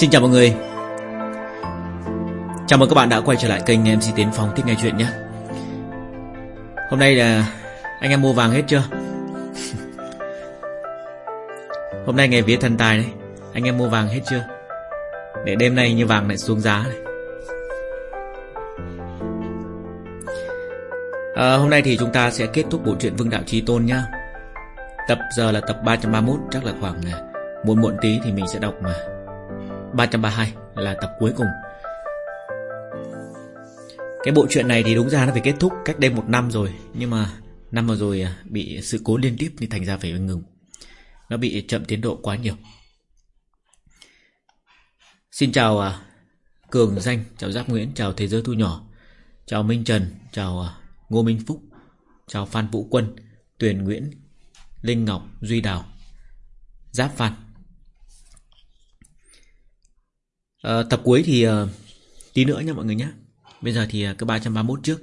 Xin chào mọi người. Chào mừng các bạn đã quay trở lại kênh MC Tiến Phong Thích Nghe Chuyện nhé. Hôm nay là Anh em mua vàng hết chưa? Hôm nay ngày vía thần tài đấy. Anh em mua vàng hết chưa? Để đêm nay như vàng lại xuống giá này. À, hôm nay thì chúng ta sẽ kết thúc bộ truyện Vương Đạo Trí Tôn nhá. Tập giờ là tập 331 Chắc là khoảng này muộn muộn tí thì mình sẽ đọc mà. 332 là tập cuối cùng. Cái bộ truyện này thì đúng ra nó phải kết thúc cách đây một năm rồi Nhưng mà năm vừa rồi à, bị sự cố liên tiếp nên thành ra phải ngừng. Nó bị chậm tiến độ quá nhiều. Xin chào à, Cường Danh, chào Giáp Nguyễn, chào Thế Giới Thu Nhỏ Chào Minh Trần, chào à, Ngô Minh Phúc Chào Phan Vũ Quân, Tuyền Nguyễn, Linh Ngọc, Duy Đào Giáp Phan. À, Tập cuối thì uh, tí nữa nha mọi người nhé Bây giờ thì uh, cái 331 trước.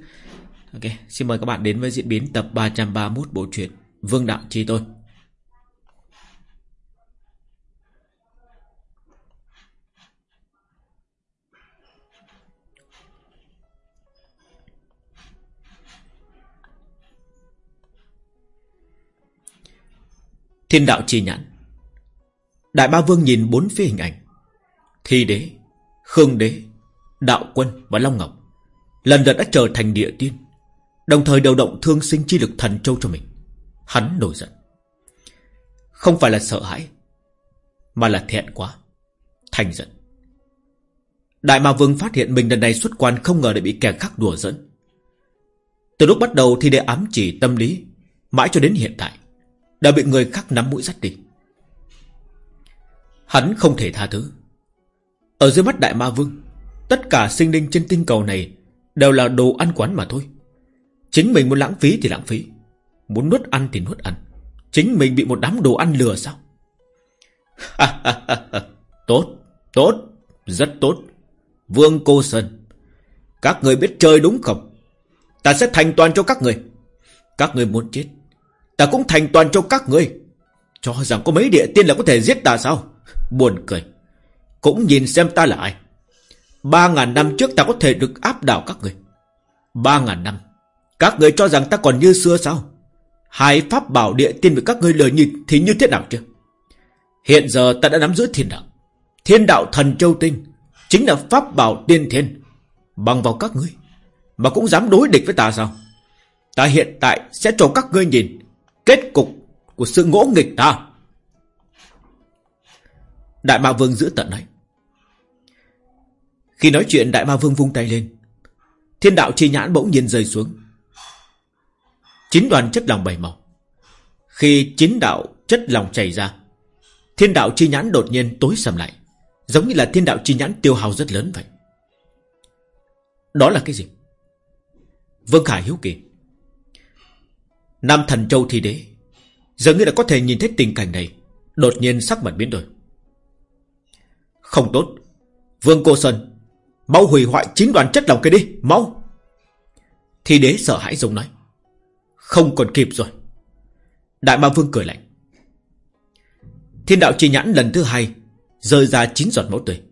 Ok, xin mời các bạn đến với diễn biến tập 331 bộ truyện Vương Đạo Chi Tôn. Thiên đạo chi nhãn. Đại ba vương nhìn bốn phía hình ảnh. Thi đế, Khương đế, Đạo quân và Long Ngọc Lần lượt đã trở thành địa tiên, Đồng thời điều động thương sinh chi lực thần châu cho mình. Hắn nổi giận. Không phải là sợ hãi, Mà là thẹn quá, Thành giận. Đại Ma Vương phát hiện mình lần này xuất quan Không ngờ lại bị kẻ khác đùa dẫn Từ lúc bắt đầu thì để ám chỉ tâm lý, Mãi cho đến hiện tại, đã bị người khác nắm mũi dắt đi. Hắn không thể tha thứ. Ở dưới mắt đại ma vương, Tất cả sinh linh trên tinh cầu này Đều là đồ ăn quán mà thôi. Chính mình muốn lãng phí thì lãng phí, Muốn nuốt ăn thì nuốt ăn. Chính mình bị một đám đồ ăn lừa sao? Tốt Tốt, Rất tốt. Vương Cô Sơn, Các người biết chơi đúng không? Ta sẽ thành toàn cho các người. Các người muốn chết, Ta cũng thành toàn cho các người. Cho rằng có mấy địa tiên là có thể giết ta sao? Buồn cười. Cũng nhìn xem ta là ai. Ba ngàn năm trước ta có thể được áp đảo các người. Ba ngàn năm. Các người cho rằng ta còn như xưa sao? Hai pháp bảo địa tiên với các ngươi lời như Thì như thế nào chưa Hiện giờ ta đã nắm giữ thiên đạo. Thiên đạo thần châu tinh Chính là pháp bảo tiên thiên, Bằng vào các ngươi, Mà cũng dám đối địch với ta sao? Ta hiện tại sẽ cho các ngươi nhìn Kết cục của sự ngỗ nghịch ta. Đại Ma Vương giữ tận này. Khi nói chuyện, Đại Ma Vương vung tay lên. Thiên đạo chi nhãn bỗng nhiên rơi xuống. Chín đoàn chất lòng bảy màu. Khi chín đạo chất lòng chảy ra, Thiên đạo chi nhãn đột nhiên tối sầm lại, Giống như là thiên đạo chi nhãn tiêu hao rất lớn vậy. Đó là cái gì? Vương Khải hiếu kỳ. Nam thần châu thi đế giờ như là có thể nhìn thấy tình cảnh này, Đột nhiên sắc mặt biến đổi. Không tốt. Vương Cô Sơn, Mau hủy hoại chín đoàn chất lòng kia đi, Mau. Thi đế sợ hãi giống nói, Không còn kịp rồi. Đại ma vương cười lạnh. Thiên đạo chi nhãn lần thứ hai Rơi ra chín giọt máu tươi,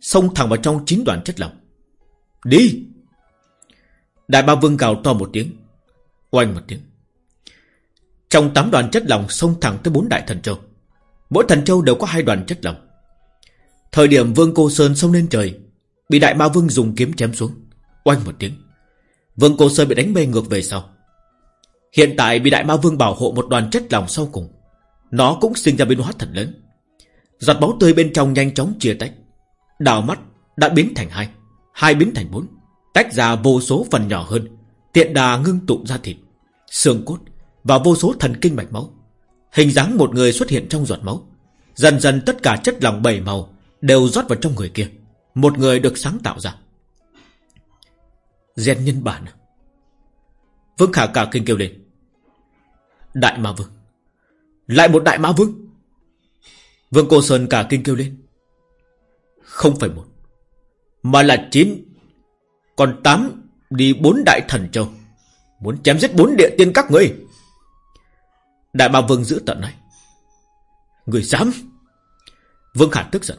Xông thẳng vào trong chín đoàn chất lòng Đi! Đại ma vương gào to một tiếng, Oanh một tiếng. Trong tám đoàn chất lòng xông thẳng tới bốn đại thần châu. Mỗi thần châu đều có hai đoàn chất lòng Thời điểm Vương Cô Sơn xông lên trời, Bị đại ma vương dùng kiếm chém xuống Oanh một tiếng, Vương Cô Sơn bị đánh bay ngược về sau Hiện tại bị đại ma vương bảo hộ một đoàn chất lòng sau cùng, Nó cũng sinh ra biến hóa thật lớn Giọt máu tươi bên trong nhanh chóng chia tách Đào mắt đã biến thành hai Hai biến thành bốn, Tách ra vô số phần nhỏ hơn, Tiện đà ngưng tụ ra thịt, Xương cốt và vô số thần kinh mạch máu. Hình dáng một người xuất hiện trong giọt máu. Dần dần tất cả chất lòng bảy màu đều rót vào trong người kia. Một người được sáng tạo ra. Gen nhân bản? Vương Khả cả kinh kêu lên. Đại Ma Vương. Lại một Đại Ma Vương. Vương Cô Sơn cả kinh kêu lên. Không phải một. Mà là chín. Còn tám đi bốn đại thần châu. Muốn chém giết bốn địa tiên các ngươi. Đại Ma Vương giữ tận này. Người dám. Vương Khả tức giận.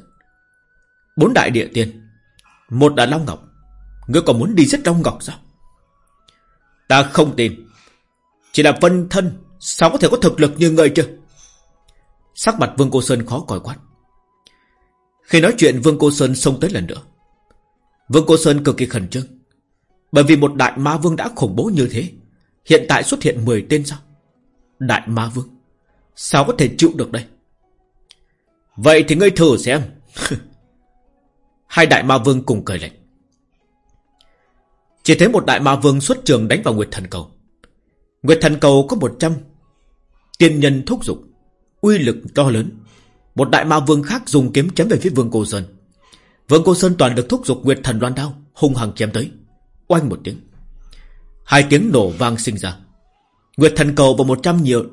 Bốn đại địa tiên. Một là Long Ngọc. Ngươi còn muốn đi giết Long Ngọc sao? Ta không tin. Chỉ là phân thân, Sao có thể có thực lực như ngươi chứ? Sắc mặt Vương Cô Sơn khó coi quát. Khi nói chuyện, Vương Cô Sơn xông tới lần nữa. Vương Cô Sơn cực kỳ khẩn trương. Bởi vì một đại ma vương đã khủng bố như thế, Hiện tại xuất hiện 10 tên sao? Đại ma vương, Sao có thể chịu được đây? Vậy thì ngươi thử xem. Hai đại ma vương cùng cười lạnh. Chỉ thấy một đại ma vương xuất trường đánh vào Nguyệt Thần Cầu. Nguyệt Thần Cầu có 100 Tiên nhân thúc dục Uy lực to lớn. Một đại ma vương khác dùng kiếm chém về phía vương cô Sơn. Vương cô Sơn toàn được thúc dục Nguyệt Thần loan đao, Hung hăng chém tới. Oanh một tiếng. Hai tiếng nổ vang sinh ra. Nguyệt Thần Cầu và 100 nhiều,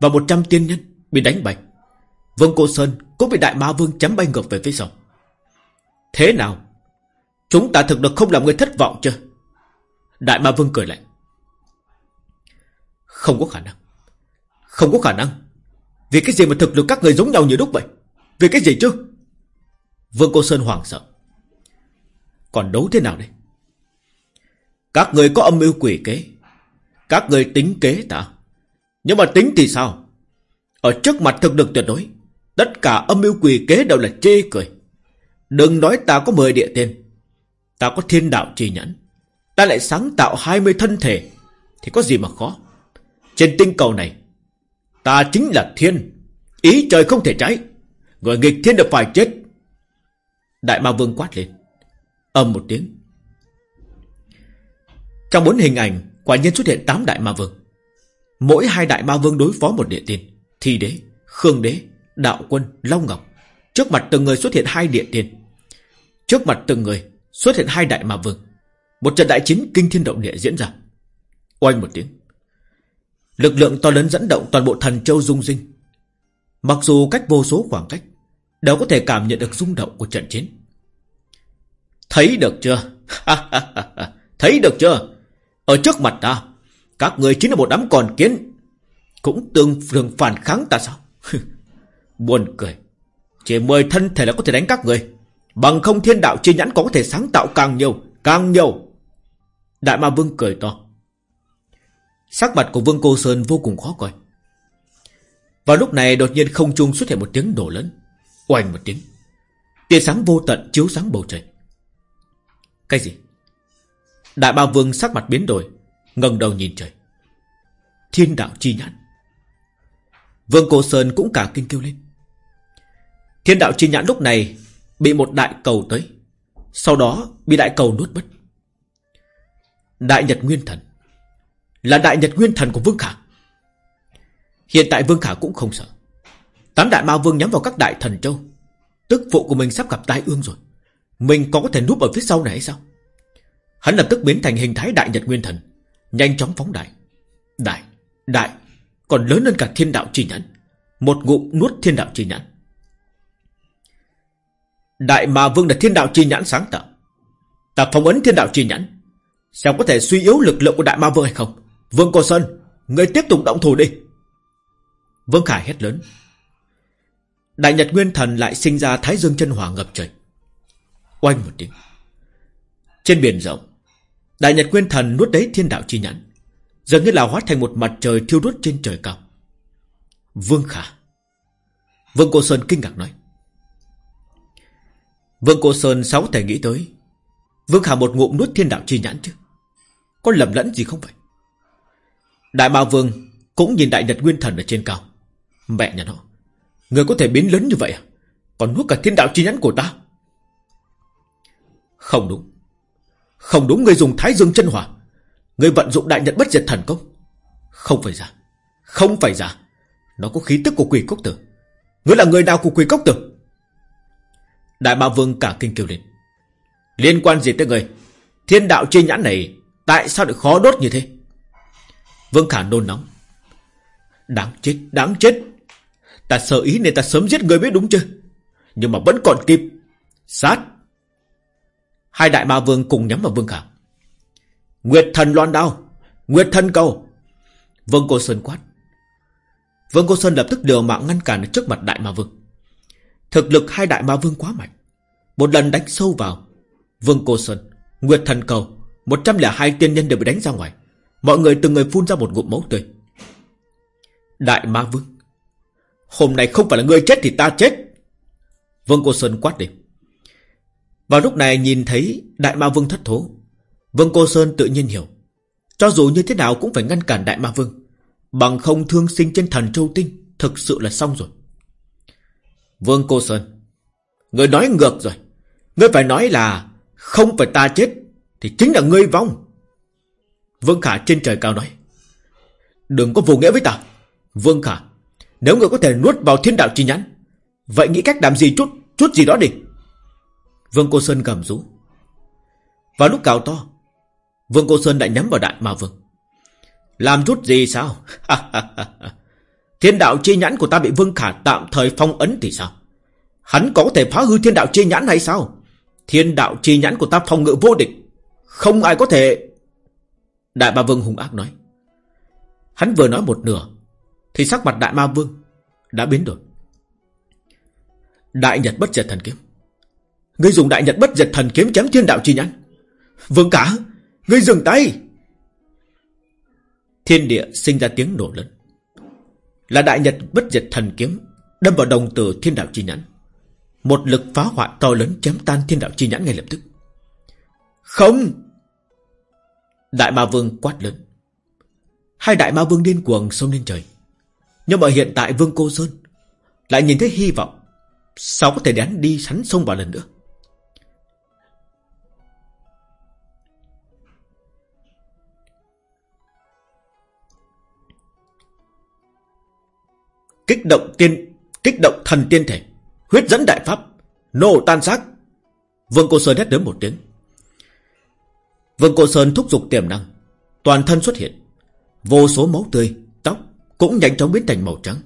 Và 100 tiên nhân bị đánh bạch Vương Cô Sơn cũng bị Đại Ma Vương chém bay ngược về phía sau. Thế nào? Chúng ta thực được không làm người thất vọng chưa? Đại Ma Vương cười lạnh. Không có khả năng. Không có khả năng. Vì cái gì mà thực lực các người giống nhau như đúc vậy? Vì cái gì chứ? Vương Cô Sơn hoảng sợ. Còn đấu thế nào đây? Các người có âm mưu quỷ kế. Các người tính kế ta. Nhưng mà tính thì sao? Ở trước mặt thực lực tuyệt đối. Tất cả âm mưu quỷ kế đều là chê cười. Đừng nói ta có 10 địa tiên. Ta có thiên đạo trì nhẫn. Ta lại sáng tạo 20 thân thể. Thì có gì mà khó. Trên tinh cầu này. Ta chính là thiên. Ý trời không thể trái. Người nghịch thiên được phải chết. Đại ma vương quát lên. Âm một tiếng. Trong bốn hình ảnh, quả nhiên xuất hiện 8 đại ma vương. Mỗi hai đại ma vương đối phó một địa tiên. Thi đế, khương đế, đạo quân, long ngọc. Trước mặt từng người xuất hiện hai địa tiên. Trước mặt từng người xuất hiện hai đại ma vương. Một trận đại chiến kinh thiên động địa diễn ra. Oanh một tiếng. Lực lượng to lớn dẫn động toàn bộ thần châu dung dinh. Mặc dù cách vô số khoảng cách, đều có thể cảm nhận được rung động của trận chiến. Thấy được chưa? Thấy được chưa? Ở trước mặt ta, các người chính là một đám còn kiến. Cũng tương phương phản kháng ta sao? Buồn cười. Chỉ mười thân thể là có thể đánh các người. Bằng không thiên đạo chi nhãn có thể sáng tạo càng nhiều, càng nhiều. Đại ma vương cười to. Sắc mặt của vương cô Sơn vô cùng khó coi. Vào lúc này đột nhiên không trung xuất hiện một tiếng nổ lớn. Oanh một tiếng. Tia sáng vô tận chiếu sáng bầu trời. Cái gì? Đại ba vương sắc mặt biến đổi, ngẩng đầu nhìn trời. Thiên đạo chi nhãn. Vương Cô Sơn cũng cả kinh kêu lên. Thiên đạo chi nhãn lúc này bị một đại cầu tới. Sau đó bị đại cầu nuốt mất. Đại Nhật Nguyên Thần. Là Đại Nhật Nguyên Thần của Vương Khả. Hiện tại Vương Khả cũng không sợ. Tám đại ma vương nhắm vào các đại thần châu. Tức phụ của mình sắp gặp tai ương rồi. Mình có có thể núp ở phía sau này hay sao? Hắn lập tức biến thành hình thái Đại Nhật Nguyên Thần. Nhanh chóng phóng đại. Đại, đại, còn lớn hơn cả thiên đạo chi nhãn. Một ngụm nuốt thiên đạo chi nhãn. Đại mà vương là thiên đạo chi nhãn sáng tạo. Ta phong ấn thiên đạo chi nhãn. Xem có thể suy yếu lực lượng của đại ma vương hay không. Vương Cô Sơn, người tiếp tục động thủ đi. Vương Khải hét lớn. Đại Nhật Nguyên Thần lại sinh ra Thái Dương chân hỏa ngập trời. Oanh một tiếng. Trên biển rộng, Đại Nhật Nguyên Thần nuốt đấy thiên đạo chi nhãn. Dường như là hóa thành một mặt trời thiêu đốt trên trời cao. Vương Khả. Vương Cô Sơn kinh ngạc nói. Vương Cô Sơn sáu thể nghĩ tới. Vương Khả một ngụm nuốt thiên đạo chi nhãn chứ. Có lầm lẫn gì không vậy? Đại Ma Vương cũng nhìn Đại Nhật Nguyên Thần ở trên cao. Mẹ nhà nó. Người có thể biến lớn như vậy à? Còn nuốt cả thiên đạo chi nhãn của ta. Không đúng. Không đúng, người dùng Thái Dương chân hỏa. Người vận dụng Đại Nhật bất diệt thần công. Không phải giả. Không phải giả. Nó có khí tức của quỷ cốc tử. Ngươi là người nào của quỷ cốc tử? Đại Ba Vương cả kinh kêu lên. Liên quan gì tới người? Thiên đạo chi nhãn này tại sao lại khó đốt như thế? Vương Khả nôn nóng. Đáng chết, đáng chết. Ta sợ ý nên ta sớm giết người biết đúng chưa? Nhưng mà vẫn còn kịp. Sát. Hai đại ma vương cùng nhắm vào Vương Khả. Nguyệt thần loan đao. Nguyệt thần cầu. Vương Cô Sơn quát. Vương Cô Sơn lập tức liều mạng ngăn cản trước mặt đại ma vương. Thực lực hai đại ma vương quá mạnh. Một lần đánh sâu vào, Vương Cô Sơn, Nguyệt Thần Cầu 102 tiên nhân đều bị đánh ra ngoài. Mọi người từng người phun ra một ngụm máu tươi. Đại Ma Vương, Hôm nay không phải là người chết thì ta chết. Vương Cô Sơn quát đi Vào lúc này nhìn thấy Đại Ma Vương thất thố, Vương Cô Sơn tự nhiên hiểu. Cho dù như thế nào cũng phải ngăn cản Đại Ma Vương. Bằng không thương sinh trên thần châu tinh, Thực sự là xong rồi. Vương Cô Sơn. Người nói ngược rồi. Ngươi phải nói là Không phải ta chết, Thì chính là ngươi vong. Vương Khả trên trời cao nói. Đừng có vô nghĩa với ta. Vương Khả, Nếu ngươi có thể nuốt vào thiên đạo chi nhãn, Vậy nghĩ cách làm gì chút Chút gì đó đi. Vương Cô Sơn gầm rú. Vào lúc cào to, Vương Cô Sơn đã nhắm vào đại ma vương. Làm chút gì sao? Thiên đạo chi nhãn của ta bị Vương Khả tạm thời phong ấn thì sao? Hắn có thể phá hư thiên đạo chi nhãn hay sao? Thiên đạo chi nhãn của ta phòng ngự vô địch. Không ai có thể. Đại ma vương hung ác nói. Hắn vừa nói một nửa, Thì sắc mặt đại ma vương Đã biến đổi. Đại nhật bất diệt thần kiếm. Ngươi dùng đại nhật bất diệt thần kiếm chém thiên đạo chi nhãn. Vương cả, Ngươi dừng tay. Thiên địa sinh ra tiếng nổ lớn. Là đại nhật bất diệt thần kiếm, Đâm vào đồng tử thiên đạo chi nhãn. Một lực phá hoại to lớn chém tan thiên đạo chi nhãn ngay lập tức. Không! Đại ma vương quát lớn. Hai đại ma vương điên cuồng xông lên trời. Nhưng mà hiện tại vương cô Sơn Lại nhìn thấy hy vọng. Sao có thể để hắn đi sắn sông vào lần nữa? Kích động tiên Kích động thần tiên thể Huyết dẫn đại pháp Nổ tan xác. Vương Cô Sơn hét đến một tiếng. Vương Cô Sơn thúc giục tiềm năng Toàn thân xuất hiện Vô số máu tươi, tóc Cũng nhanh chóng biến thành màu trắng.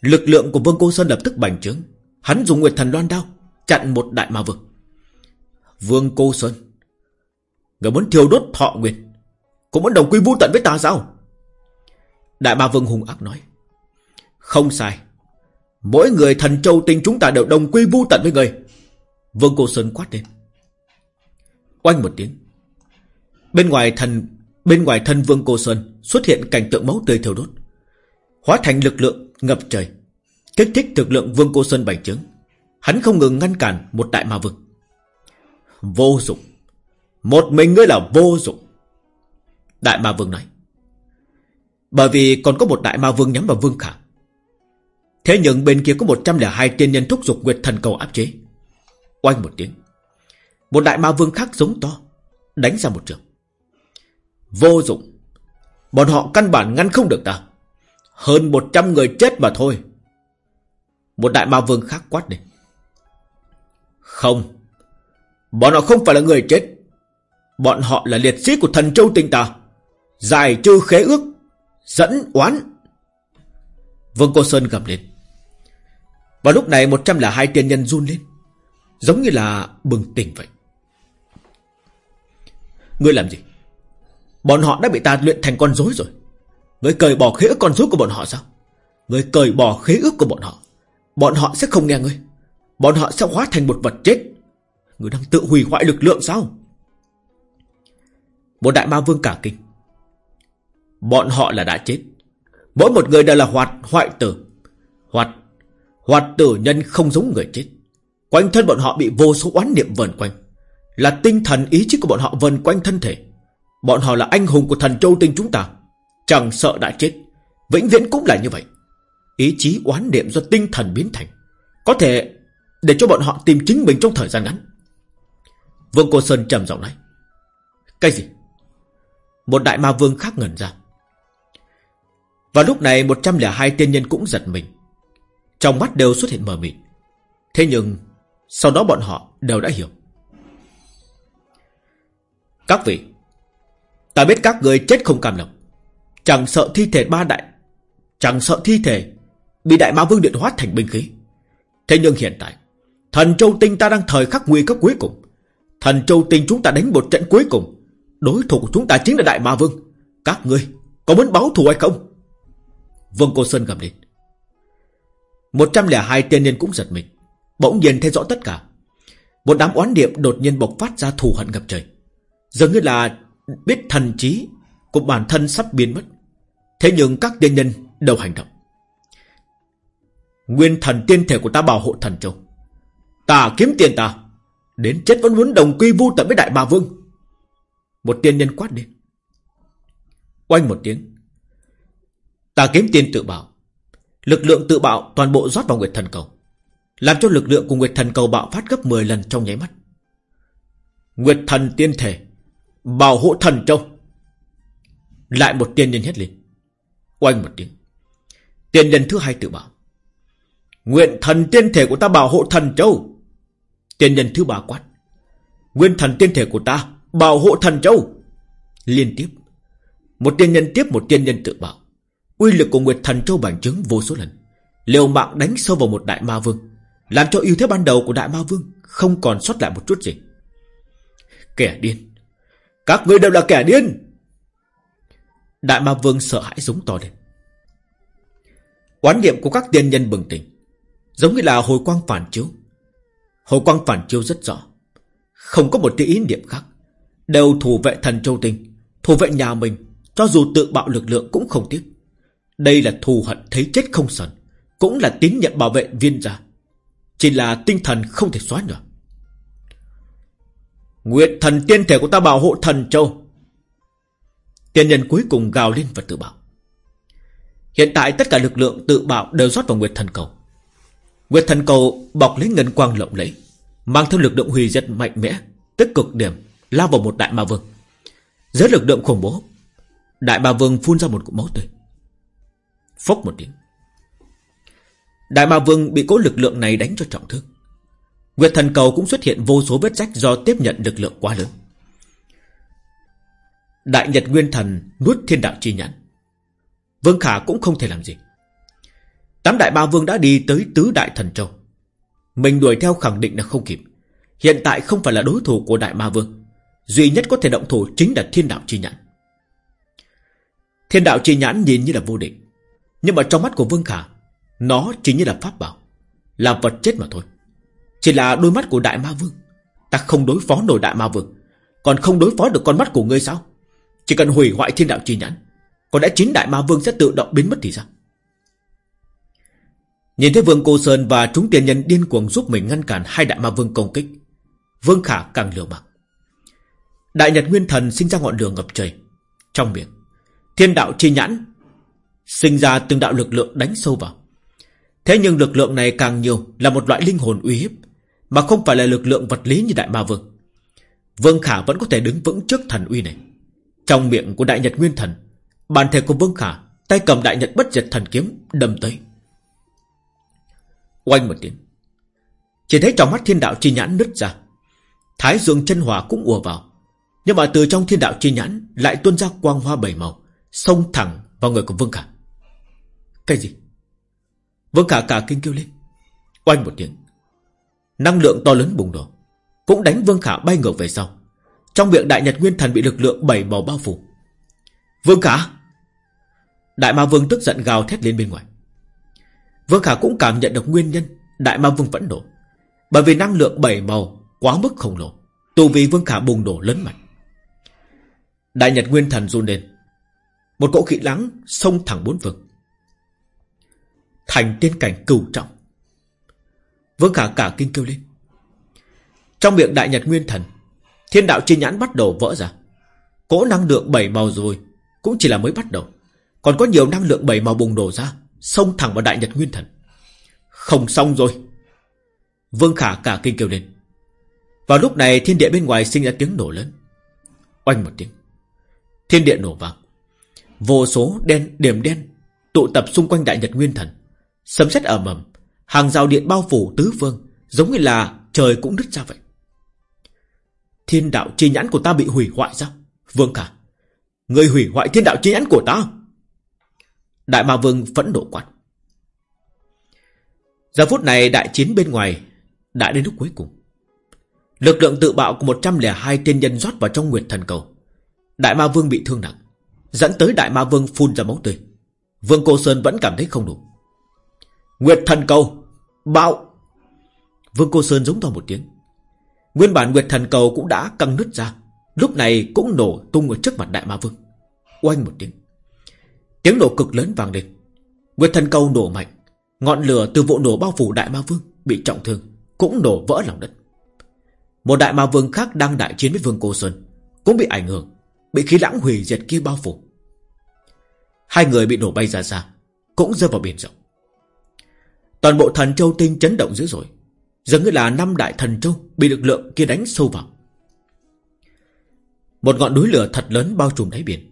Lực lượng của Vương Cô Sơn lập tức bành trướng Hắn dùng Nguyệt Thần Loan Đao Chặn một đại ma vực. Vương Cô Sơn Người muốn thiêu đốt thọ nguyệt Cũng muốn đồng quy vu tận với ta sao Đại ma vương hùng ác nói không sai. Mỗi người thần châu tinh chúng ta đều đồng quy vu tận với người. Vương Cô Sơn quát lên. Oanh một tiếng. Bên ngoài thần, Bên ngoài thân Vương Cô Sơn Xuất hiện cảnh tượng máu tươi thiêu đốt. Hóa thành lực lượng ngập trời. Kích thích thực lượng Vương Cô Sơn bành trướng. Hắn không ngừng ngăn cản một đại ma vực. Vô dụng. Một mình ngươi là vô dụng. Đại ma vương nói. Bởi vì còn có một đại ma vương nhắm vào vương khả. Thế nhưng bên kia có 102 tiên nhân thúc dục Nguyệt thần cầu áp chế Oanh một tiếng Một đại ma vương khác giống to, Đánh ra một trường Vô dụng Bọn họ căn bản ngăn không được ta Hơn 100 người chết mà thôi một đại ma vương khác quát đi. Không. Bọn họ không phải là người chết. Bọn họ là liệt sĩ của thần châu tinh ta. Giải trừ khế ước. Dẫn oán. Vương Cô Sơn gầm lên. Và lúc này một trăm là hai tiên nhân run lên. Giống như là bừng tỉnh vậy. Ngươi làm gì? Bọn họ đã bị ta luyện thành con rối rồi. Ngươi cởi bỏ khế ước con rối của bọn họ sao? Ngươi cởi bỏ khế ước của bọn họ. Bọn họ sẽ không nghe ngươi Bọn họ sẽ hóa thành một vật chết Ngươi đang tự hủy hoại lực lượng sao Một đại ma vương cả kinh Bọn họ là đã chết Mỗi một người đều là hoạt, hoại tử Hoạt Hoạt tử nhân không giống người chết. Quanh thân bọn họ bị vô số oán niệm vần quanh. Là tinh thần ý chí của bọn họ vần quanh thân thể. Bọn họ là anh hùng của thần châu tinh chúng ta. Chẳng sợ đã chết, Vĩnh viễn cũng là như vậy. Ý chí oán niệm do tinh thần biến thành, Có thể để cho bọn họ tìm chính mình trong thời gian ngắn. Vương Cô Sơn trầm giọng nói, Cái gì? Một đại ma vương khác ngẩn ra. Và lúc này 102 tiên nhân cũng giật mình. Trong mắt đều xuất hiện mờ mịt. Thế nhưng, Sau đó bọn họ đều đã hiểu. Các vị, Ta biết các người chết không cam lòng. Chẳng sợ thi thể ba đại, Chẳng sợ thi thể Bị đại ma vương điện hóa thành binh khí. Thế nhưng hiện tại, Thần châu tinh ta đang thời khắc nguy cấp cuối cùng. Thần châu tinh chúng ta đánh một trận cuối cùng. Đối thủ của chúng ta chính là đại ma vương. Các ngươi có muốn báo thù hay không? Vương Cô Sơn gầm lên. 102 tiên nhân cũng giật mình. Bỗng nhiên thấy rõ tất cả. Một đám oán niệm đột nhiên bộc phát ra thù hận ngập trời. Dường như là biết thần trí Của bản thân sắp biến mất. Thế nhưng các tiên nhân đâu hành động. Nguyên thần tiên thể của ta bảo hộ thần châu. Ta kiếm tiền ta. Đến chết vẫn muốn đồng quy vu tận với đại bà vương. Một tiên nhân quát đi Oanh một tiếng. Ta kiếm tiền tự bảo. Lực lượng tự bạo toàn bộ rót vào Nguyệt Thần Cầu. Làm cho lực lượng của Nguyệt Thần Cầu bạo phát gấp 10 lần trong nháy mắt. Nguyệt Thần tiên thể, Bảo hộ thần châu. Lại một tiên nhân hét lên Oanh một tiếng. Tiên nhân thứ hai tự bảo Nguyện thần tiên thể của ta bảo hộ thần châu. Tiên nhân thứ ba quát. Nguyên thần tiên thể của ta Bảo hộ thần châu. Liên tiếp. Một tiên nhân tiếp, một tiên nhân tự bảo Uy lực của Nguyệt Thần Châu bản chứng vô số lần. Liều mạng đánh sâu vào một đại ma vương, Làm cho ưu thế ban đầu của đại ma vương Không còn sót lại một chút gì. Kẻ điên. Các ngươi đều là kẻ điên. Đại ma vương sợ hãi giống to lên. Quán niệm của các tiên nhân bừng tỉnh, Giống như là hồi quang phản chiếu. Hồi quang phản chiếu rất rõ. Không có một tia ý niệm khác. Đều thủ vệ thần châu tinh, Thủ vệ nhà mình, Cho dù tự bạo lực lượng cũng không tiếc đây là thù hận thấy chết không sờn Cũng là tín nhiệm bảo vệ viên gia. Chỉ là tinh thần không thể xóa nhòa. Nguyệt thần tiên thể của ta bảo hộ thần châu. Tiên nhân cuối cùng gào lên và tự bảo. Hiện tại tất cả lực lượng tự bạo đều rót vào Nguyệt thần cầu. Nguyệt thần cầu bọc lấy ngân quang lộng lẫy, Mang theo lực lượng hủy diệt mạnh mẽ Tức cực điểm, lao vào một đại ma vương. Dưới lực lượng khủng bố, Đại ma vương phun ra một cụm máu tươi. Phốc một tiếng. Đại ma vương bị cố lực lượng này đánh cho trọng thương. Nguyệt thần cầu cũng xuất hiện vô số vết rách do tiếp nhận lực lượng quá lớn. Đại Nhật Nguyên Thần nuốt thiên đạo chi nhãn. Vương Khả cũng không thể làm gì. Tám đại ba vương đã đi tới tứ đại thần châu. Mình đuổi theo khẳng định là không kịp. Hiện tại không phải là đối thủ của đại ma vương. Duy nhất có thể động thủ chính là thiên đạo chi nhãn. Thiên đạo chi nhãn nhìn như là vô địch. Nhưng mà trong mắt của Vương Khả, Nó chỉ như là pháp bảo, Là vật chết mà thôi. Chỉ là đôi mắt của Đại Ma Vương, Ta không đối phó nổi Đại Ma Vương, Còn không đối phó được con mắt của ngươi sao? Chỉ cần hủy hoại thiên đạo chi nhãn Còn đã chính Đại Ma Vương sẽ tự động biến mất thì sao? Nhìn thấy Vương Cô Sơn và chúng tiền nhân điên cuồng giúp mình ngăn cản hai Đại Ma Vương công kích, Vương Khả càng lừa bạc. Đại Nhật Nguyên Thần sinh ra ngọn lửa ngập trời, Trong miệng, Thiên đạo chi nhãn Sinh ra từng đạo lực lượng đánh sâu vào. Thế nhưng lực lượng này càng nhiều Là một loại linh hồn uy hiếp, Mà không phải là lực lượng vật lý như Đại Ma Vương. Vương Khả vẫn có thể đứng vững trước thần uy này. Trong miệng của Đại Nhật Nguyên Thần, Bản thể của Vương Khả, Tay cầm Đại Nhật bất diệt thần kiếm Đâm tới. Oanh một tiếng. Chỉ thấy trong mắt thiên đạo chi nhãn nứt ra. Thái dương chân hỏa cũng ùa vào. Nhưng mà từ trong thiên đạo chi nhãn Lại tuôn ra quang hoa bảy màu, Xông thẳng vào người của Vương Khả cái gì? Vương Khả cả kinh kêu lên. Oanh một tiếng. Năng lượng to lớn bùng nổ. Cũng đánh Vương Khả bay ngược về sau. Trong miệng Đại Nhật Nguyên Thần bị lực lượng bảy màu bao phủ. Vương Khả! Đại Ma Vương tức giận gào thét lên bên ngoài. Vương Khả cũng cảm nhận được nguyên nhân Đại Ma Vương vẫn nổ. Bởi vì năng lượng bảy màu quá mức khổng lồ. Tù vì Vương Khả bùng nổ lớn mạnh. Đại Nhật Nguyên Thần run lên. Một cỗ khí lắng xông thẳng bốn vực. Thành tiên cảnh cửu trọng. Vương Khả cả kinh kêu lên. Trong miệng đại nhật nguyên thần, Thiên đạo chi nhãn bắt đầu vỡ ra. Cỗ năng lượng bảy màu rồi, Cũng chỉ là mới bắt đầu. Còn có nhiều năng lượng bảy màu bùng đổ ra, Xông thẳng vào đại nhật nguyên thần. Không xong rồi. Vương Khả cả kinh kêu lên. Vào lúc này, thiên địa bên ngoài sinh ra tiếng nổ lớn. Oanh một tiếng. Thiên địa nổ vang. Vô số đen, điểm đen Tụ tập xung quanh đại nhật nguyên thần. Sấm sét ở mầm Hàng rào điện bao phủ tứ phương, Giống như là trời cũng đứt ra vậy. Thiên đạo chi nhãn của ta bị hủy hoại sao? Vương cả Người hủy hoại thiên đạo chi nhãn của ta? Đại ma vương phẫn nộ quát. Giờ phút này đại chiến bên ngoài Đã đến lúc cuối cùng. Lực lượng tự bạo của 102 tiên nhân rót vào trong nguyệt thần cầu. Đại ma vương bị thương nặng, Dẫn tới đại ma vương phun ra máu tươi. Vương Cô Sơn vẫn cảm thấy không đủ. Nguyệt thần cầu, Bạo. Vương Cô Sơn giống to một tiếng. Nguyên bản Nguyệt Thần Cầu cũng đã căng nứt ra. Lúc này cũng nổ tung ở trước mặt Đại Ma Vương. Oanh một tiếng. Tiếng nổ cực lớn vang lên. Nguyệt Thần Cầu nổ mạnh. Ngọn lửa từ vụ nổ bao phủ Đại Ma Vương Bị trọng thương, Cũng nổ vỡ lòng đất. Một Đại Ma Vương khác đang đại chiến với Vương Cô Sơn, Cũng bị ảnh hưởng, Bị khí lãng hủy diệt kia bao phủ. Hai người bị nổ bay ra xa, Cũng rơi vào biển rộng. Toàn bộ thần châu tinh chấn động dữ dội. Giống như là năm đại thần châu Bị lực lượng kia đánh sâu vào. Một ngọn núi lửa thật lớn bao trùm đáy biển.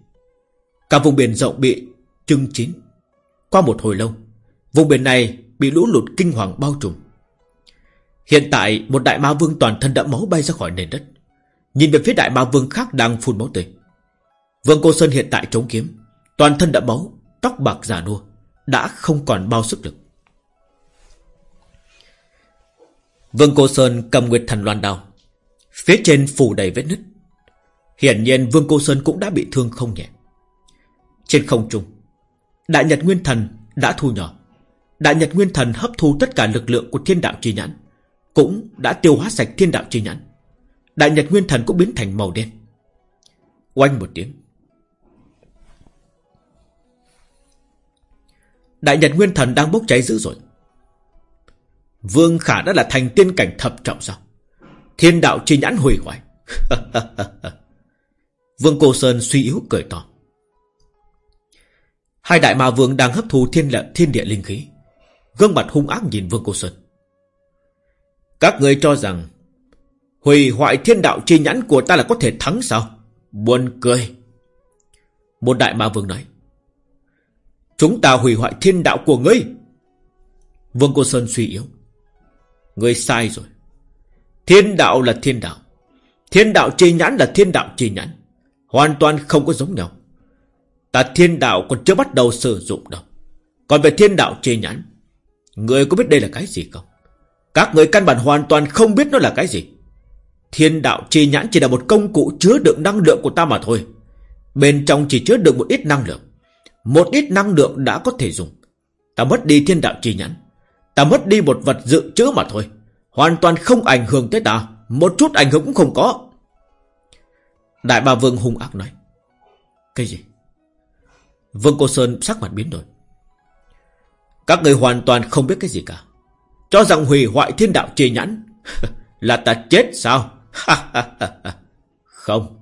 Cả vùng biển rộng bị trưng chín. Qua một hồi lâu, Vùng biển này bị lũ lụt kinh hoàng bao trùm. Hiện tại, một đại ma vương toàn thân đẫm máu bay ra khỏi nền đất. Nhìn về phía đại ma vương khác đang phun máu tươi. Vương Cô Sơn hiện tại chống kiếm. Toàn thân đẫm máu, Tóc bạc già nua, Đã không còn bao sức lực. Vương Cô Sơn cầm Nguyệt Thần Loan đao, Phía trên phủ đầy vết nứt. Hiển nhiên Vương Cô Sơn cũng đã bị thương không nhẹ. Trên không trung, Đại Nhật Nguyên Thần đã thu nhỏ. Đại Nhật Nguyên Thần hấp thu tất cả lực lượng của thiên đạo chi nhãn, Cũng đã tiêu hóa sạch thiên đạo chi nhãn. Đại Nhật Nguyên Thần cũng biến thành màu đen. Oanh một tiếng. Đại Nhật Nguyên Thần đang bốc cháy dữ dội. Vương Khả đã là thành tiên cảnh thập trọng sao? Thiên đạo chi nhãn hủy hoại. Vương Cô Sơn suy yếu cười to. Hai đại ma vương đang hấp thu thiên lệ, thiên địa linh khí. Gương mặt hung ác nhìn Vương Cô Sơn. Các người cho rằng, Hủy hoại thiên đạo chi nhãn của ta là có thể thắng sao? Buồn cười. Một đại ma vương nói, Chúng ta hủy hoại thiên đạo của ngươi. Vương Cô Sơn suy yếu người sai rồi. Thiên đạo là thiên đạo. Thiên đạo chi nhãn là thiên đạo chi nhãn. Hoàn toàn không có giống nhau. Ta thiên đạo còn chưa bắt đầu sử dụng đâu. Còn về thiên đạo chi nhãn, Người có biết đây là cái gì không? Các người căn bản hoàn toàn không biết nó là cái gì. Thiên đạo chi nhãn chỉ là một công cụ chứa đựng năng lượng của ta mà thôi. Bên trong chỉ chứa đựng một ít năng lượng. Một ít năng lượng đã có thể dùng. Ta mất đi thiên đạo chi nhãn. Ta mất đi một vật dự trữ mà thôi. Hoàn toàn không ảnh hưởng tới ta. Một chút ảnh hưởng cũng không có. Đại bà Vương hung ác nói. Cái gì? Vương Cô Sơn sắc mặt biến đổi. Các người hoàn toàn không biết cái gì cả. Cho rằng hủy hoại thiên đạo trì nhãn Là ta chết sao? Không.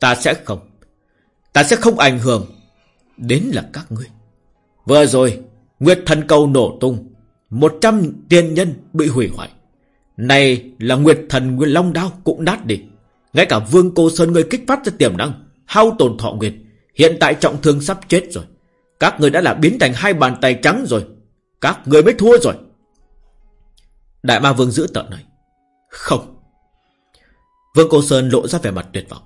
Ta sẽ không. Ta sẽ không ảnh hưởng Đến là các ngươi. Vừa rồi, Nguyệt thần cầu nổ tung một trăm tiên nhân bị hủy hoại. Này là Nguyệt Thần Nguyên Long Đao cũng nát đi. Ngay cả Vương Cô Sơn người kích phát ra tiềm năng, hao tổn thọ nguyệt. Hiện tại trọng thương sắp chết rồi. Các người đã là biến thành hai bàn tay trắng rồi. Các người mới thua rồi. Đại ma vương giữ tợn này Không. Vương Cô Sơn lộ ra vẻ mặt tuyệt vọng.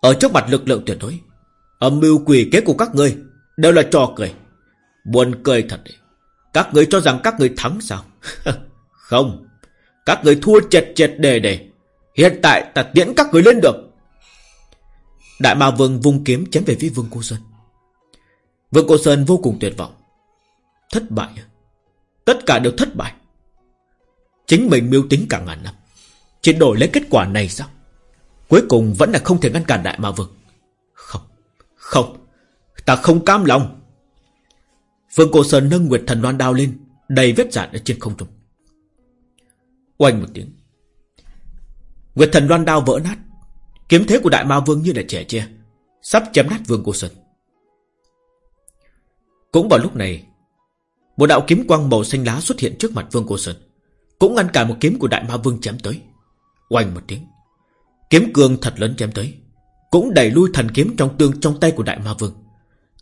Ở trước mặt lực lượng tuyệt đối, âm mưu quỷ kế của các ngươi đều là trò cười. Buồn cười thật đấy. Các người cho rằng các người thắng sao? Không. Các người thua chệt chệt đề đề. Hiện tại ta tiễn các người lên được. Đại ma vương vung kiếm chém về phía vương cô Sơn. Vương cô Sơn vô cùng tuyệt vọng. Thất bại? Tất cả đều thất bại. Chính mình mưu tính cả ngàn năm. Chỉ đổi lấy kết quả này sao? Cuối cùng vẫn là không thể ngăn cản đại ma vương. Không. Không. Ta không cam lòng. Vương Cổ Sơn nâng Nguyệt Thần Loan đao lên, Đầy vết dạn ở trên không trung. Oanh một tiếng. Nguyệt Thần Loan đao vỡ nát. Kiếm thế của Đại Ma Vương như là trẻ tre, Sắp chém nát Vương Cổ Sơn. Cũng vào lúc này, Một đạo kiếm quang màu xanh lá xuất hiện trước mặt Vương Cổ Sơn, Cũng ngăn cản một kiếm của Đại Ma Vương chém tới. Oanh một tiếng. Kiếm cương thật lớn chém tới, Cũng đẩy lui thần kiếm trong tương, trong tay của Đại Ma Vương.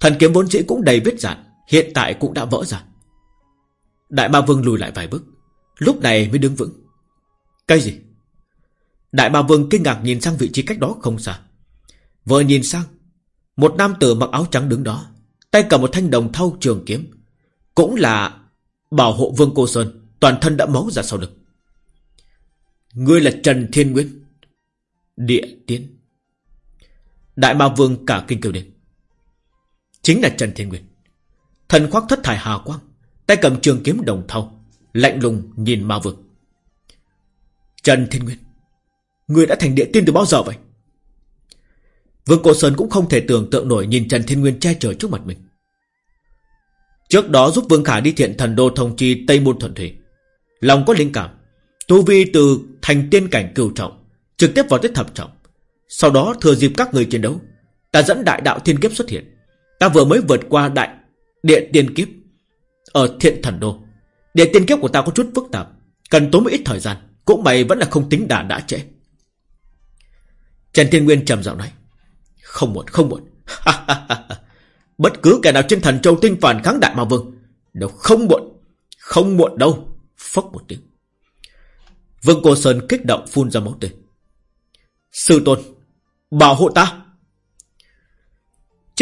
Thần kiếm vốn dĩ cũng đầy vết dạn Hiện tại cũng đã vỡ ra. Đại ba vương lùi lại vài bước, Lúc này mới đứng vững. Cái gì? Đại ba vương kinh ngạc nhìn sang vị trí cách đó không xa. Vừa nhìn sang, Một nam tử mặc áo trắng đứng đó, Tay cầm một thanh đồng thau trường kiếm. Cũng là bảo hộ vương cô Sơn, Toàn thân đã máu ra sau lưng. Ngươi là Trần Thiên Nguyên, Địa tiến. Đại ma vương cả kinh kêu lên. Chính là Trần Thiên Nguyên. Thần khoác thất thải hà quang, Tay cầm trường kiếm đồng thau, Lạnh lùng nhìn ma vực. Trần Thiên Nguyên, Người đã thành địa tiên từ bao giờ vậy? Vương Cổ Sơn cũng không thể tưởng tượng nổi Nhìn Trần Thiên Nguyên che chở trước mặt mình. Trước đó giúp Vương Khả đi thiện thần đô thông chi Tây Môn Thuận Thủy, Lòng có linh cảm, Tu vi từ thành tiên cảnh cửu trọng, Trực tiếp vào tới thập trọng. Sau đó thừa dịp các người chiến đấu, Ta dẫn đại đạo thiên kiếp xuất hiện. Ta vừa mới vượt qua đại địa tiên kiếp. Ở thiện thần đô. Địa tiên kiếp của ta có chút phức tạp. Cần tốn một ít thời gian. Cũng mày vẫn là không tính đã đã trễ. Trần Thiên Nguyên trầm giọng nói. Không muộn không muộn. Bất cứ kẻ nào trên thần châu tinh phản kháng đại ma vương. Đều không muộn Không muộn đâu. Phốc một tiếng. Vương Cô Sơn kích động phun ra máu tươi. Sư tôn, Bảo hộ ta.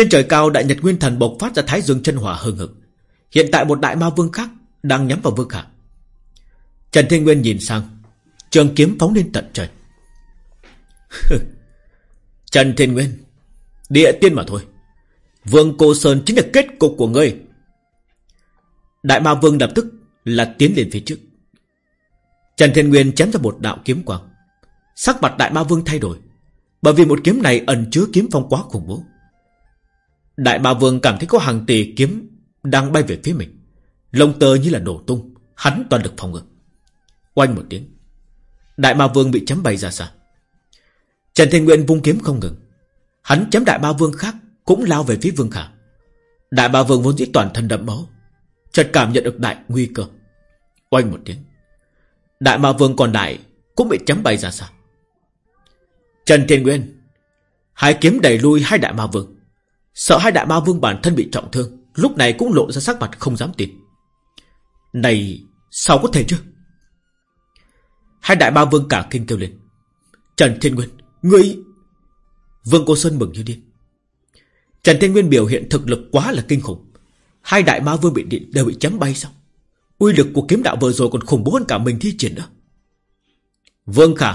Trên trời cao đại nhật nguyên thần bộc phát ra thái dương chân hỏa hừng hực. Hiện tại một đại ma vương khác Đang nhắm vào vương khả Trần Thiên Nguyên nhìn sang. Trường kiếm phóng lên tận trời. Trần Thiên Nguyên, Địa tiên mà thôi. Vương Cô Sơn chính là kết cục của ngươi. Đại ma vương lập tức Là tiến lên phía trước. Trần Thiên Nguyên chém ra một đạo kiếm quang. Sắc mặt đại ma vương thay đổi. Bởi vì một kiếm này ẩn chứa kiếm phong quá khủng bố. Đại bà vương cảm thấy có hàng tỷ kiếm Đang bay về phía mình. Lông tơ như là đổ tung, Hắn toàn lực phòng ngự. Oanh một tiếng, Đại ma vương bị chém bay ra xa. Trần Thiên Nguyên vung kiếm không ngừng. Hắn chém đại ma vương khác Cũng lao về phía vương khả. Đại ma vương vốn dĩ toàn thân đẫm máu, Chợt cảm nhận được đại nguy cơ. Oanh một tiếng, Đại ma vương còn đại Cũng bị chém bay ra xa. Trần Thiên Nguyên, Hai kiếm đẩy lui hai đại ma vương. Sợ hai đại ma vương bản thân bị trọng thương, Lúc này cũng lộ ra sắc mặt không dám tin. Này, Sao có thể chứ? Hai đại ma vương cả kinh kêu lên. Trần Thiên Nguyên, Ngươi Vương Cô Sơn mừng như điên. Trần Thiên Nguyên biểu hiện thực lực quá là kinh khủng. Hai đại ma vương bị điện đều bị chấm bay sao Uy lực của kiếm đạo vừa rồi còn khủng bố hơn cả mình thi triển nữa. Vương Khả,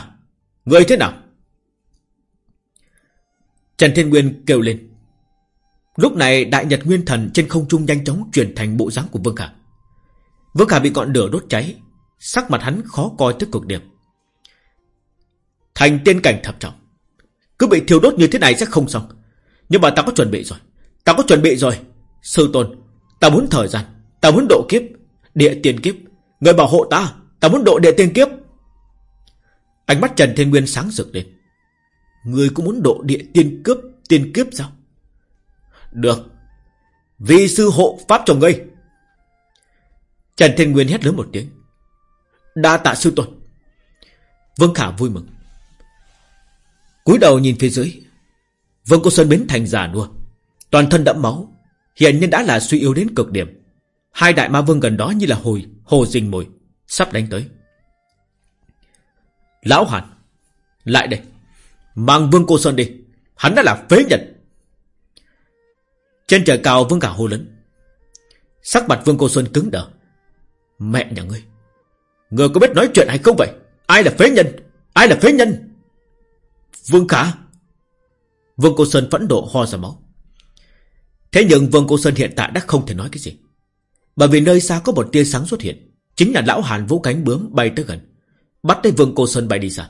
ngươi thế nào? Trần Thiên Nguyên kêu lên. Lúc này đại nhật nguyên thần trên không trung nhanh chóng chuyển thành bộ dáng của Vương Khả Vương Khả bị ngọn lửa đốt cháy, Sắc mặt hắn khó coi tới cực điểm. Thành tiên cảnh thập trọng. Cứ bị thiêu đốt như thế này sẽ không xong. Nhưng mà ta có chuẩn bị rồi. Ta có chuẩn bị rồi. Sư tôn, Ta muốn thời gian. Ta muốn độ kiếp, Địa tiên kiếp. Người bảo hộ ta Ta muốn độ địa tiên kiếp. Ánh mắt Trần Thiên Nguyên sáng rực lên. Người cũng muốn độ địa tiên cướp Tiên kiếp sao? Được. Vì sư hộ pháp cho ngươi. Trần Thiên Nguyên hét lớn một tiếng. Đa tạ sư tôn. Vương Khả vui mừng. Cúi đầu nhìn phía dưới. Vương Cô Sơn biến thành già nua. Toàn thân đẫm máu. Hiện nhiên đã là suy yếu đến cực điểm. Hai đại ma vương gần đó như là hồi, Hồ rình mồi, Sắp đánh tới. Lão Hàn, Lại đây. Mang Vương Cô Sơn đi. Hắn đã là phế nhật. Trên trời cao Vương cả hô lớn. Sắc mặt Vương Cô Xuân cứng đờ. Mẹ nhà ngươi Ngươi có biết nói chuyện hay không vậy? Ai là phế nhân? Ai là phế nhân? Vương Khả. Vương Cô Sơn phẫn độ ho ra máu. Thế nhưng Vương Cô Sơn hiện tại đã không thể nói cái gì. Bởi vì nơi xa có một tia sáng xuất hiện. Chính là lão Hàn vũ cánh bướm bay tới gần. Bắt lấy Vương Cô Sơn bay đi xa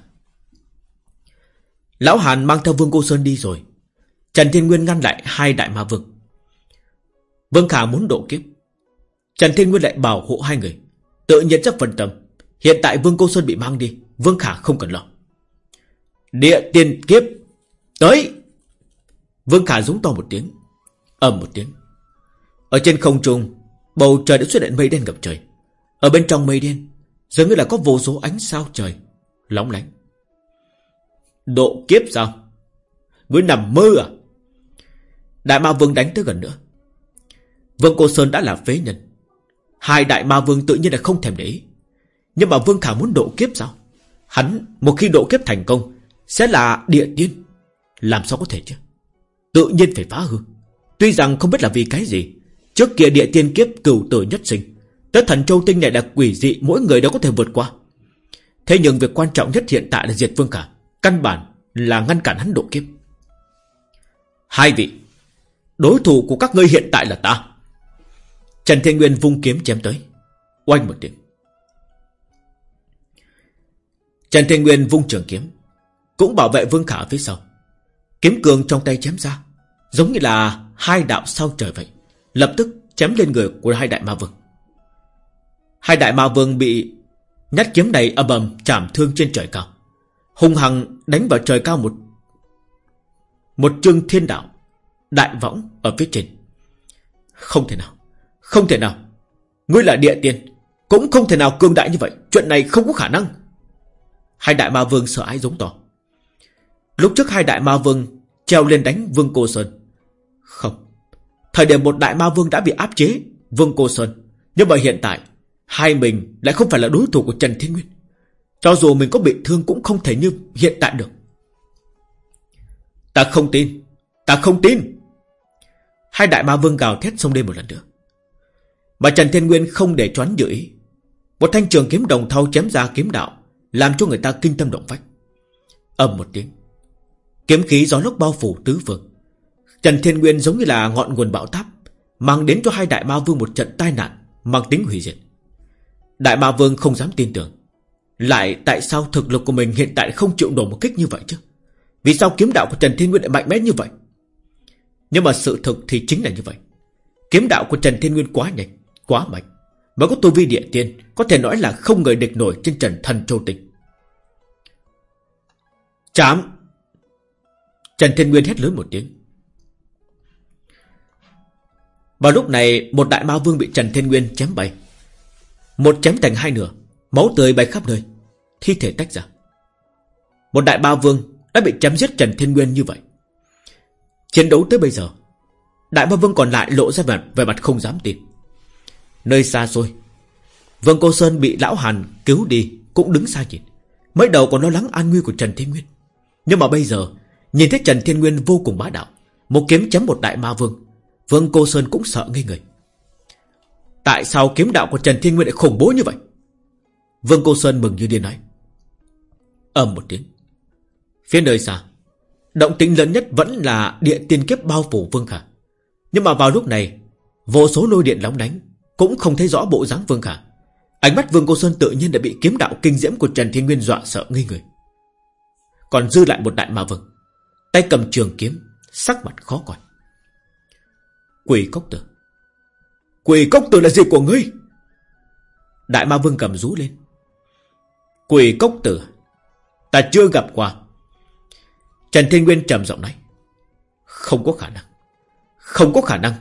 Lão Hàn mang theo Vương Cô Sơn đi rồi. Trần Thiên Nguyên ngăn lại hai đại ma vực Vương Khả muốn độ kiếp. Trần Thiên Nguyên lại bảo hộ hai người. Tự nhiên rất phân tâm. Hiện tại Vương Cô Sơn bị mang đi, Vương Khả không cần lo. Địa tiên kiếp. Tới! Vương Khả rúng to một tiếng. Ầm một tiếng. Ở trên không trung, Bầu trời đã xuất hiện mây đen ngập trời. Ở bên trong mây đen, Dường như là có vô số ánh sao trời, Lóng lánh. Độ kiếp sao? Ngươi nằm mơ à? Đại ma vương đánh tới gần nữa. Vương Cô Sơn đã là phế nhân. Hai đại ma vương tự nhiên là không thèm để ý. Nhưng mà Vương Khả muốn độ kiếp sao? Hắn một khi độ kiếp thành công, Sẽ là địa tiên. Làm sao có thể chứ? Tự nhiên phải phá hư. Tuy rằng không biết là vì cái gì, Trước kia địa tiên kiếp cửu tử nhất sinh Tới thần châu tinh này là quỷ dị, Mỗi người đều có thể vượt qua. Thế nhưng việc quan trọng nhất hiện tại là diệt vương Khả, Căn bản là ngăn cản hắn độ kiếp. Hai vị, Đối thủ của các ngươi hiện tại là ta. Trần Thiên Nguyên vung kiếm chém tới. Oanh một tiếng. Trần Thiên Nguyên vung trường kiếm, Cũng bảo vệ Vương Khả ở phía sau. Kiếm cường trong tay chém ra, Giống như là hai đạo sao trời vậy, Lập tức chém lên người của hai đại ma vương. Hai đại ma vương bị Nhát kiếm này ầm ầm chạm thương trên trời cao, Hung hăng đánh vào trời cao một Một chương thiên đạo Đại võng ở phía trên. Không thể nào. Không thể nào. Ngươi là địa tiên, Cũng không thể nào cương đại như vậy. Chuyện này không có khả năng. Hai đại ma vương sợ ai giống to. Lúc trước hai đại ma vương Treo lên đánh vương cô Sơn. Không. Thời điểm một đại ma vương đã bị áp chế Vương cô Sơn. Nhưng mà hiện tại, Hai mình lại không phải là đối thủ của Trần Thiên Nguyên. Cho dù mình có bị thương cũng không thể như hiện tại được. Ta không tin. Ta không tin. Hai đại ma vương gào thét xông lên một lần nữa. Mà Trần Thiên Nguyên không để choán dự ý. Một thanh trường kiếm đồng thau chém ra kiếm đạo, Làm cho người ta kinh tâm động phách. Ầm một tiếng. Kiếm khí gió lốc bao phủ tứ phương. Trần Thiên Nguyên giống như là ngọn nguồn bão táp, Mang đến cho hai đại ma vương một trận tai nạn, Mang tính hủy diệt. Đại ma vương không dám tin tưởng. Lại tại sao thực lực của mình hiện tại không chịu nổi một kích như vậy chứ? Vì sao kiếm đạo của Trần Thiên Nguyên lại mạnh mẽ như vậy? Nhưng mà sự thực thì chính là như vậy. Kiếm đạo của Trần Thiên Nguyên quá nhanh. Quá mạnh. Mới có tu vi địa tiên Có thể nói là không người địch nổi trên Trần Thần Châu Tịch. Chám. Trần Thiên Nguyên hét lớn một tiếng. Vào lúc này Một đại ma vương bị Trần Thiên Nguyên chém bay. Một chém thành hai nửa Máu tươi bay khắp nơi Thi thể tách ra. Một đại ba vương đã bị chém giết Trần Thiên Nguyên như vậy. Chiến đấu tới bây giờ Đại ba vương còn lại lộ ra vẻ, về mặt không dám tin. Nơi xa xôi. Vương Cô Sơn bị lão Hàn cứu đi, Cũng đứng xa nhìn. Mới đầu còn lo lắng an nguy của Trần Thiên Nguyên. Nhưng mà bây giờ, Nhìn thấy Trần Thiên Nguyên vô cùng bá đạo, Một kiếm chém một đại ma vương Vương Cô Sơn cũng sợ ngây người. Tại sao kiếm đạo của Trần Thiên Nguyên lại khủng bố như vậy? Vương Cô Sơn mừng như điên nói. Ầm một tiếng. Phía nơi xa, Động tĩnh lớn nhất vẫn là địa tiên kiếp bao phủ Vương Khả. Nhưng mà vào lúc này, Vô số lôi điện lóng đánh cũng không thấy rõ bộ dáng Vương Khả. Ánh mắt Vương Cô Sơn tự nhiên đã bị kiếm đạo kinh diễm của Trần Thiên Nguyên dọa sợ ngây người. Còn dư lại một đại ma vương. Tay cầm trường kiếm, Sắc mặt khó coi. Quỷ cốc tử. Quỷ cốc tử là gì của ngươi. Đại ma vương cầm rú lên. Quỷ cốc tử, Ta chưa gặp qua. Trần Thiên Nguyên trầm giọng nói. Không có khả năng. Không có khả năng.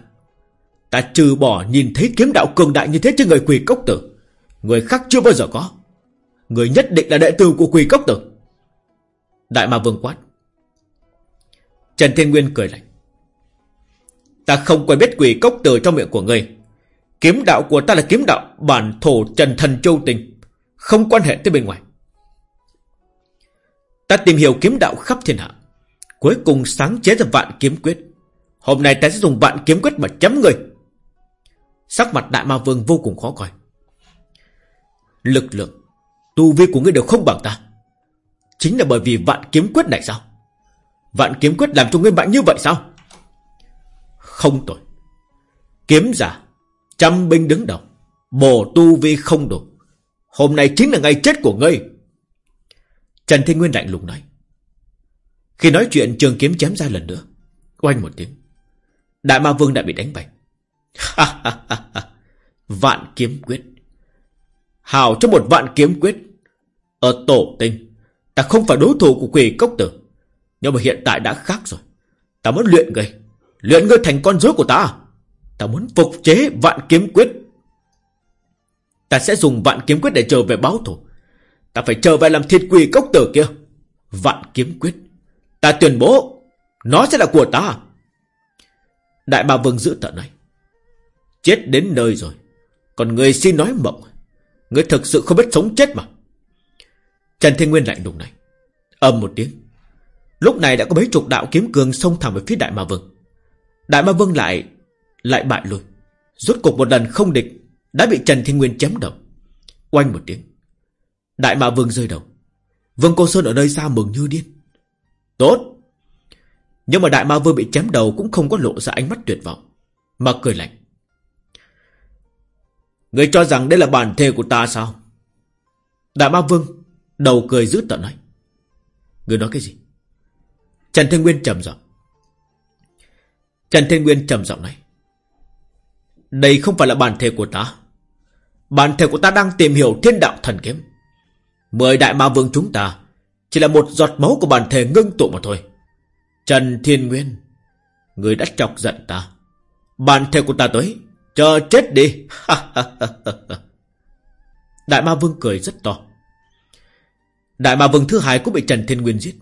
Ta trừ bỏ nhìn thấy kiếm đạo cường đại như thế trên người quỷ cốc tử. Người khác chưa bao giờ có. Người nhất định là đệ tử của quỷ cốc tử. Đại ma vương quát. Trần Thiên Nguyên cười lạnh. Ta không quen biết quỷ cốc tử trong miệng của ngươi. Kiếm đạo của ta là kiếm đạo bản thổ trần thần châu tình Không quan hệ tới bên ngoài. Ta tìm hiểu kiếm đạo khắp thiên hạ. Cuối cùng sáng chế ra vạn kiếm quyết. Hôm nay ta sẽ dùng vạn kiếm quyết mà chấm người. Sắc mặt đại ma vương vô cùng khó coi. Lực lượng, Tu vi của ngươi đều không bằng ta. Chính là bởi vì vạn kiếm quyết này sao? Vạn kiếm quyết làm cho ngươi mạnh như vậy sao? Không tội. Kiếm giả, Trăm binh đứng đầu bồ tu vi không đủ. Hôm nay chính là ngày chết của ngươi. Trần Thiên Nguyên lạnh lùng nói. Khi nói chuyện, trường kiếm chém ra lần nữa. Oanh một tiếng. Đại ma vương đã bị đánh bại Vạn kiếm quyết. Hào cho một vạn kiếm quyết. Ở tổ tinh, Ta không phải đối thủ của quỷ cốc tử. Nhưng mà hiện tại đã khác rồi. Ta muốn luyện ngươi. Luyện ngươi thành con rối của ta. Ta muốn phục chế vạn kiếm quyết. Ta sẽ dùng vạn kiếm quyết để trở về báo thù. Ta phải trở về làm thịt quỷ cốc tử kia. Vạn kiếm quyết. Ta tuyên bố, Nó sẽ là của ta. Đại bà Vương giữ tận này. Chết đến nơi rồi Còn người xin nói mộng Người thực sự không biết sống chết mà Trần Thiên Nguyên lạnh đùng này Âm một tiếng Lúc này đã có mấy chục đạo kiếm cường xông thẳng về phía Đại Ma Vương Đại Ma Vương lại lại bại lui. Rốt cuộc một lần không địch, đã bị Trần Thiên Nguyên chém đầu. Oanh một tiếng. Đại Ma vương rơi đầu. Vương Cô Sơn ở nơi xa mừng như điên. Tốt! Nhưng mà đại ma vương bị chém đầu cũng không có lộ ra ánh mắt tuyệt vọng. Mà cười lạnh. Người cho rằng đây là bản thể của ta sao? Đại ma vương Đầu cười giữ tận nói. Người nói cái gì? Trần Thiên Nguyên trầm giọng. Trần Thiên Nguyên trầm giọng nói. Đây không phải là bản thể của ta. Bản thể của ta đang tìm hiểu thiên đạo thần kiếm. Mười đại ma vương chúng ta Chỉ là một giọt máu của bản thể ngưng tụ mà thôi. Trần Thiên Nguyên, Người đã chọc giận ta. Bản thể của ta tới Chờ chết đi. Đại ma vương cười rất to. Đại ma vương thứ hai cũng bị Trần Thiên Nguyên giết.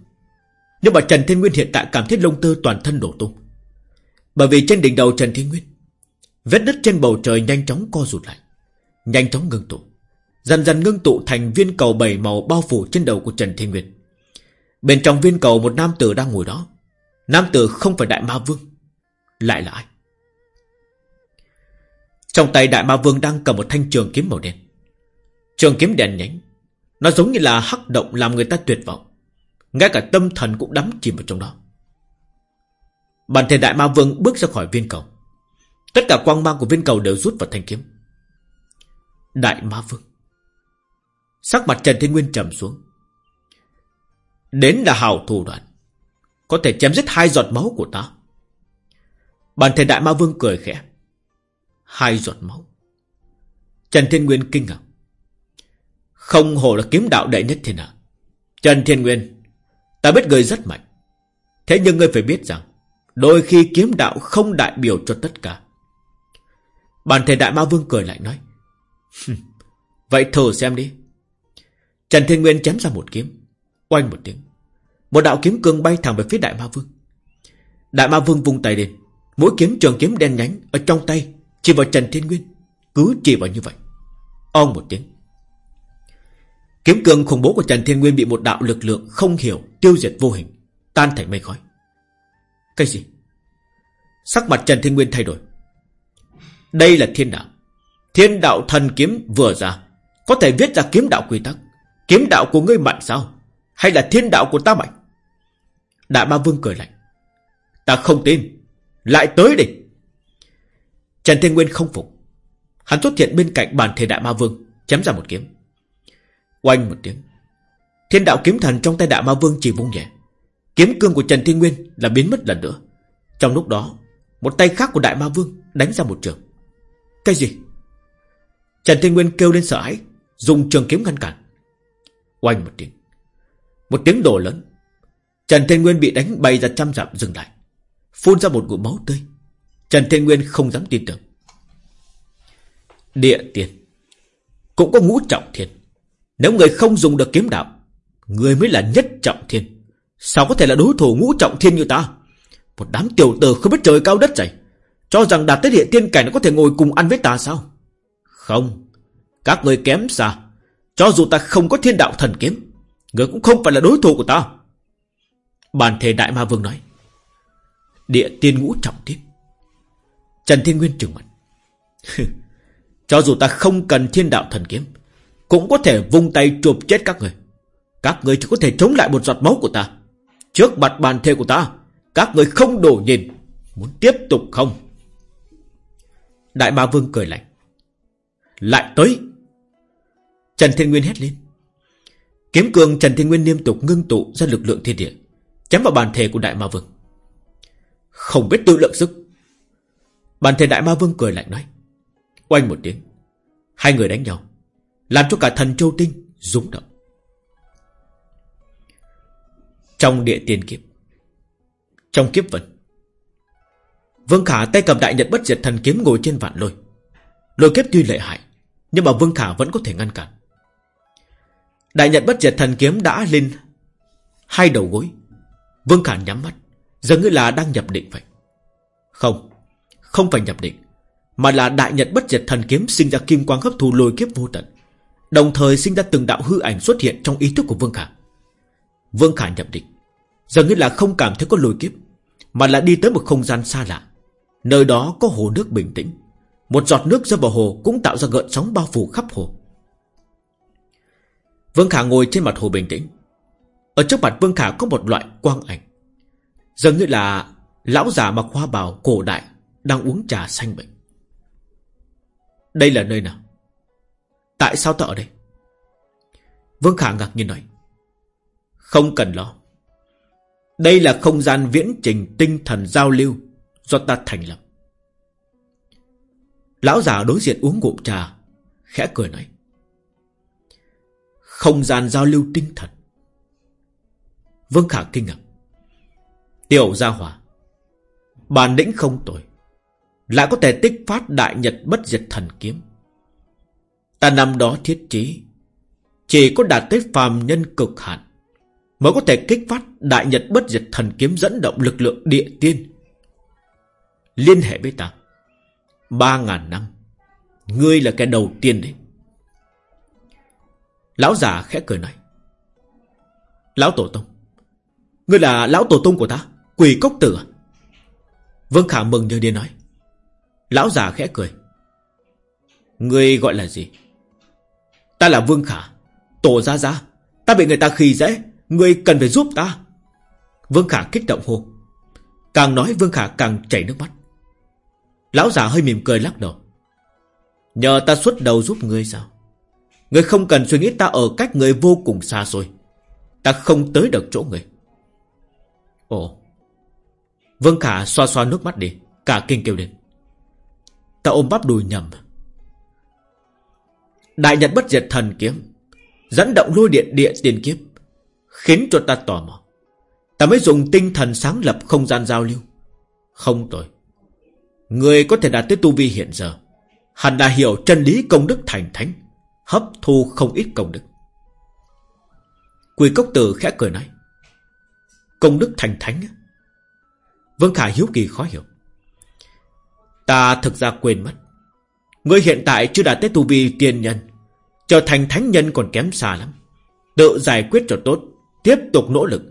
Nhưng mà Trần Thiên Nguyên hiện tại cảm thấy lông tơ toàn thân đổ tung. Bởi vì trên đỉnh đầu Trần Thiên Nguyên, Vết đất trên bầu trời nhanh chóng co rụt lại, Nhanh chóng ngưng tụ, Dần dần ngưng tụ thành viên cầu bảy màu bao phủ trên đầu của Trần Thiên Nguyên. Bên trong viên cầu một nam tử đang ngồi đó. Nam tử không phải Đại Ma Vương, Lại là ai? Trong tay Đại Ma Vương đang cầm một thanh trường kiếm màu đen. Trường kiếm đèn nhánh. Nó giống như là hắc động làm người ta tuyệt vọng. Ngay cả tâm thần cũng đắm chìm vào trong đó. Bản thể Đại Ma Vương bước ra khỏi viên cầu. Tất cả quang mang của viên cầu đều rút vào thanh kiếm. Đại Ma Vương. Sắc mặt Trần Thiên Nguyên trầm xuống. Đến là hào thủ đoạn. Có thể chém giết hai giọt máu của ta. Bản thể Đại Ma Vương cười khẽ. Hai giọt máu. Trần Thiên Nguyên kinh ngạc. Không hồ là kiếm đạo đệ nhất thiên hạ. Trần Thiên Nguyên, Ta biết người rất mạnh. Thế nhưng ngươi phải biết rằng, Đôi khi kiếm đạo không đại biểu cho tất cả. Bản thể Đại Ma Vương cười lại nói Vậy thử xem đi. Trần Thiên Nguyên chém ra một kiếm, Oanh một tiếng. Một đạo kiếm cương bay thẳng về phía Đại Ma Vương. Đại Ma Vương vung tay lên Mỗi kiếm trường kiếm đen nhánh Ở trong tay chỉ vào Trần Thiên Nguyên, Cứ chỉ vào như vậy. Ông một tiếng. Kiếm cường khủng bố của Trần Thiên Nguyên Bị một đạo lực lượng không hiểu Tiêu diệt vô hình, Tan thành mây khói. Cái gì? Sắc mặt Trần Thiên Nguyên thay đổi. Đây là thiên đạo. Thiên đạo thần kiếm vừa ra, Có thể viết ra kiếm đạo quy tắc. Kiếm đạo của ngươi mạnh sao? Hay là thiên đạo của ta mạnh? Đại ma vương cười lạnh. Ta không tin. Lại tới đi Trần Thiên Nguyên không phục. Hắn xuất hiện bên cạnh bàn thể đại ma vương, Chém ra một kiếm. Oanh một tiếng. Thiên đạo kiếm thần trong tay đại ma vương chỉ vung nhẹ. Kiếm cương của Trần Thiên Nguyên là biến mất lần nữa. Trong lúc đó, Một tay khác của đại ma vương đánh ra một trường. Cái gì? Trần Thiên Nguyên kêu lên sợ hãi, Dùng trường kiếm ngăn cản. Oanh một tiếng. Một tiếng đổ lớn. Trần Thiên Nguyên bị đánh bay ra trăm dặm dừng lại. Phun ra một ngụm máu tươi. Trần Thiên Nguyên không dám tin tưởng. Địa tiền Cũng có ngũ trọng thiên. Nếu người không dùng được kiếm đạo, Người mới là nhất trọng thiên. Sao có thể là đối thủ ngũ trọng thiên như ta? Một đám tiểu tử không biết trời cao đất dày, Cho rằng đạt tới địa tiên cảnh nó có thể ngồi cùng ăn với ta sao? Không. Các người kém xa, cho dù ta không có thiên đạo thần kiếm, Người cũng không phải là đối thủ của ta. Bàn thể Đại Ma Vương nói, Địa tiên ngũ trọng thiên. Trần Thiên Nguyên trừng mặt Cho dù ta không cần thiên đạo thần kiếm Cũng có thể vung tay chụp chết các người. Các người chỉ có thể chống lại một giọt máu của ta. Trước mặt bàn thể của ta Các người không đổ nhìn. Muốn tiếp tục không? Đại Ma Vương cười lạnh. Lại tới. Trần Thiên Nguyên hét lên. Kiếm cường Trần Thiên Nguyên liên tục ngưng tụ ra lực lượng thiên địa, chém vào bàn thể của Đại Ma Vương. Không biết tự lượng sức. Bàn thể Đại Ma Vương cười lạnh nói. Oanh một tiếng. Hai người đánh nhau. Làm cho cả thần châu tinh rúng động. Trong địa tiền kiếp. Trong kiếp vận. Vương Khả tay cầm đại nhật bất diệt thần kiếm ngồi trên vạn lôi. Lôi kiếp tuy lệ hại. Nhưng mà Vương Khả vẫn có thể ngăn cản. Đại nhật bất diệt thần kiếm đã lên hai đầu gối. Vương Khả nhắm mắt, giống như là đang nhập định vậy. Không, không phải nhập định, mà là đại nhật bất diệt thần kiếm sinh ra kim quang hấp thu lôi kiếp vô tận. Đồng thời sinh ra từng đạo hư ảnh xuất hiện trong ý thức của Vương Khả. Vương Khả nhập định, dường như là không cảm thấy có lôi kiếp, mà là đi tới một không gian xa lạ. Nơi đó có hồ nước bình tĩnh. Một giọt nước rơi vào hồ cũng tạo ra gợn sóng bao phủ khắp hồ. Vương Khả ngồi trên mặt hồ bình tĩnh. Ở trước mặt Vương Khả có một loại quang ảnh. Dường như là lão già mặc hoa bào cổ đại đang uống trà xanh bệnh. Đây là nơi nào? Tại sao ta ở đây? Vương Khả ngạc nhiên nói. Không cần lo. Đây là không gian viễn trình tinh thần giao lưu do ta thành lập. Lão già đối diện uống ngụm trà, khẽ cười nói. Không gian giao lưu tinh thần. Vương Khả kinh ngạc. Tiểu gia hỏa. Bản lĩnh không tồi. Lại có thể tích phát đại nhật bất diệt thần kiếm. Ta năm đó thiết trí. Chỉ có đạt tới phàm nhân cực hạn. Mới có thể kích phát đại nhật bất diệt thần kiếm dẫn động lực lượng địa tiên. Liên hệ với ta. Ba ngàn năm. Ngươi là cái đầu tiên đấy. Lão già khẽ cười nói. Lão tổ tông. Ngươi là lão tổ tông của ta. Quỷ cốc tử à? Vương Khả mừng như điên nói. Lão già khẽ cười. người gọi là gì? Ta là Vương Khả. Tổ ra ra. Ta bị người ta khi dễ. người cần phải giúp ta. Vương Khả kích động hô. Càng nói Vương Khả càng chảy nước mắt. Lão già hơi mỉm cười lắc đầu. Nhờ ta xuất đầu giúp ngươi sao? Ngươi không cần suy nghĩ ta ở cách người vô cùng xa rồi. Ta không tới được chỗ người. Ồ. Vương Khả xoa xoa nước mắt đi. Cả kinh kêu lên. Ta ôm bắp đùi nhầm. Đại Nhật bất diệt thần kiếm. Dẫn động lôi điện địa tiền kiếp. Khiến cho ta tò mò. Ta mới dùng tinh thần sáng lập không gian giao lưu. Không tội. Người có thể đạt tới tu vi hiện giờ. Hẳn đã hiểu chân lý công đức thành thánh. Hấp thu không ít công đức. Quỳ cốc tử khẽ cười nói. Công đức thành thánh Vương Khả hiếu kỳ khó hiểu Ta thực ra quên mất. Ngươi hiện tại chưa đạt tới tu vi tiên nhân, Trở thành thánh nhân còn kém xa lắm. Tự giải quyết cho tốt, Tiếp tục nỗ lực.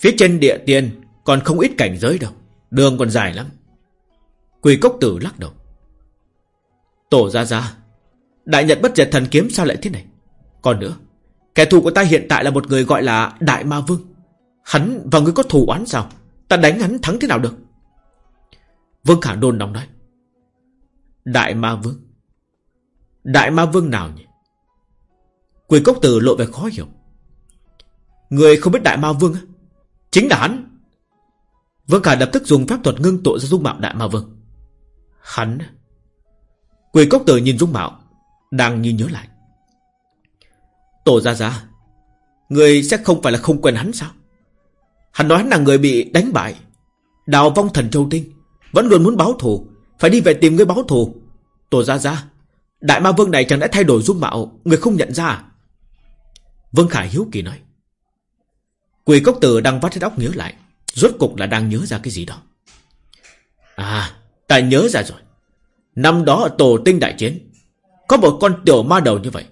Phía trên địa tiên còn không ít cảnh giới đâu, Đường còn dài lắm. Quỳ cốc tử lắc đầu. Tổ ra ra Đại Nhật bất diệt thần kiếm sao lại thế này? Còn nữa, Kẻ thù của ta hiện tại là một người gọi là Đại Ma Vương. Hắn và người có thù oán sao? Ta đánh hắn thắng thế nào được? Vương Khả đôn nóng nói. Đại Ma Vương. Đại Ma Vương nào nhỉ? Quỳ cốc tử lộ về khó hiểu. Người không biết Đại Ma Vương Chính là hắn. Vương Khả lập tức dùng phép thuật ngưng tụ ra dung mạo Đại Ma Vương. Hắn Quỳ cốc tử nhìn dung mạo, Đang như nhớ lại. Tổ ra ra Người sẽ không phải là không quen hắn sao? Hắn nói hắn là người bị đánh bại. Đào vong thần châu tinh, Vẫn luôn muốn báo thù. Phải đi về tìm người báo thù. Tổ ra ra Đại ma vương này chẳng đã thay đổi dung mạo, Người không nhận ra à? Vương Khải hiếu kỳ nói. Quỳ cốc tử đang vắt hết óc nhớ lại, Rốt cục là đang nhớ ra cái gì đó. À Ta nhớ ra rồi. Năm đó ở tổ tinh đại chiến, Có một con tiểu ma đầu như vậy.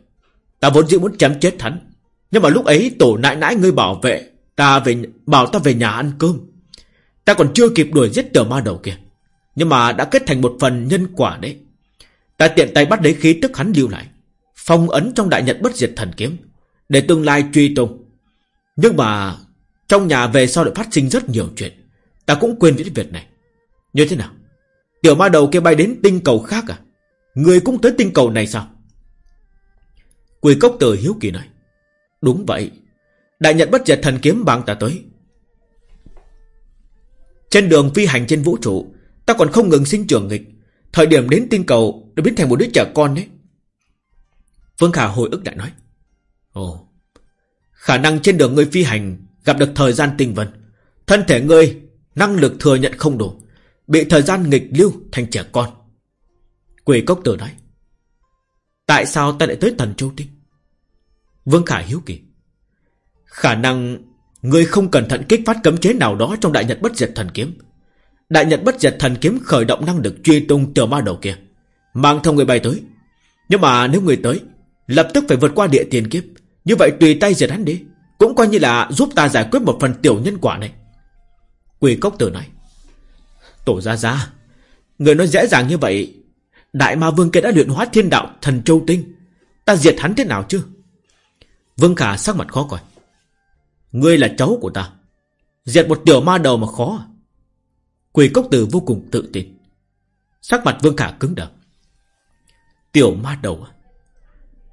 Ta vốn dĩ muốn chém chết hắn, Nhưng mà lúc ấy tổ nãi nãi ngươi bảo vệ Ta về, bảo ta về nhà ăn cơm. Ta còn chưa kịp đuổi giết tiểu ma đầu kia. Nhưng mà đã kết thành một phần nhân quả đấy. Ta tiện tay bắt lấy khí tức hắn lưu lại, Phong ấn trong đại nhật bất diệt thần kiếm, Để tương lai truy tung. Nhưng mà Trong nhà về sau lại phát sinh rất nhiều chuyện, Ta cũng quên viết việc này. Như thế nào? Tiểu ma đầu kia bay đến tinh cầu khác à? Người cũng tới tinh cầu này sao? Quỳ cốc tử hiếu kỳ nói. Đúng vậy, Đại nhật bất diệt thần kiếm bạn ta tới. Trên đường phi hành trên vũ trụ Ta còn không ngừng sinh trưởng nghịch. Thời điểm đến tinh cầu Đã biến thành một đứa trẻ con đấy. Phương Khả hồi ức lại nói. Ồ, Khả năng trên đường ngươi phi hành Gặp được thời gian tinh vân. Thân thể ngươi Năng lực thừa nhận không đủ, Bị thời gian nghịch lưu thành trẻ con. Quỷ cốc tử nói, Tại sao ta lại tới thần châu tinh? Vương Khả hiếu kỳ. Khả năng ngươi không cẩn thận kích phát cấm chế nào đó Trong đại nhật bất diệt thần kiếm. Đại nhật bất diệt thần kiếm khởi động năng lực Truy tung tiểu ma đầu kia. Mang theo người bay tới. Nhưng mà nếu người tới, Lập tức phải vượt qua địa tiền kiếp. Như vậy tùy tay diệt hắn đi, Cũng coi như là giúp ta giải quyết một phần tiểu nhân quả này. Quỷ cốc tử nói, Tổ ra ra Người nói dễ dàng như vậy, Đại ma vương kia đã luyện hóa thiên đạo thần châu tinh, Ta diệt hắn thế nào chứ? Vương Khả sắc mặt khó coi, Ngươi là cháu của ta, Diệt một tiểu ma đầu mà khó à? Quỷ cốc tử vô cùng tự tin. Sắc mặt Vương Khả cứng đờ. Tiểu ma đầu à,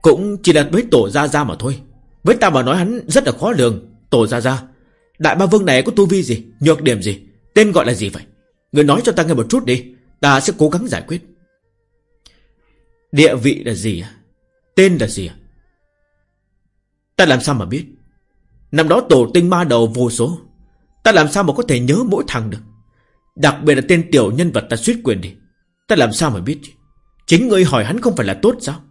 Cũng chỉ là với tổ ra ra mà thôi. Với ta mà nói hắn rất là khó lường. Tổ ra ra Đại ma vương này có tu vi gì, Nhược điểm gì, Tên gọi là gì vậy? Người nói cho ta nghe một chút đi, Ta sẽ cố gắng giải quyết. Địa vị là gì à? Tên là gì à? Ta làm sao mà biết? Năm đó tổ tinh ma đầu vô số, Ta làm sao mà có thể nhớ mỗi thằng được? Đặc biệt là tên tiểu nhân vật ta suýt quyền đi. Ta làm sao mà biết chứ? Chính người hỏi hắn không phải là tốt sao?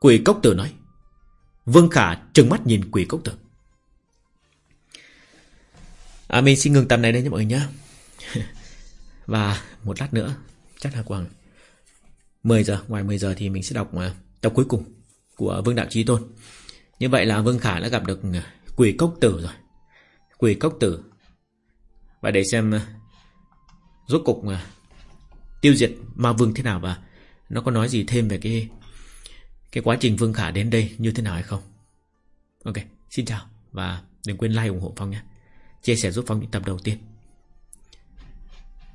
Quỷ cốc tử nói. Vương Khả trừng mắt nhìn quỷ cốc tử. À mình xin ngừng tập này đây nha mọi người nhé Và một lát nữa, Chắc là khoảng 10 giờ, Ngoài 10 giờ thì mình sẽ đọc à, tập cuối cùng Của Vương Đạo Trí Tôn. Như vậy là Vương Khả đã gặp được Quỷ cốc tử rồi. Quỷ cốc tử. Và để xem à, Rốt cục à, Tiêu diệt ma vương thế nào và Nó có nói gì thêm về cái Cái quá trình Vương Khả đến đây như thế nào hay không? Ok, xin chào Và đừng quên like ủng hộ Phong nhé. Chia sẻ giúp Phong những tập đầu tiên.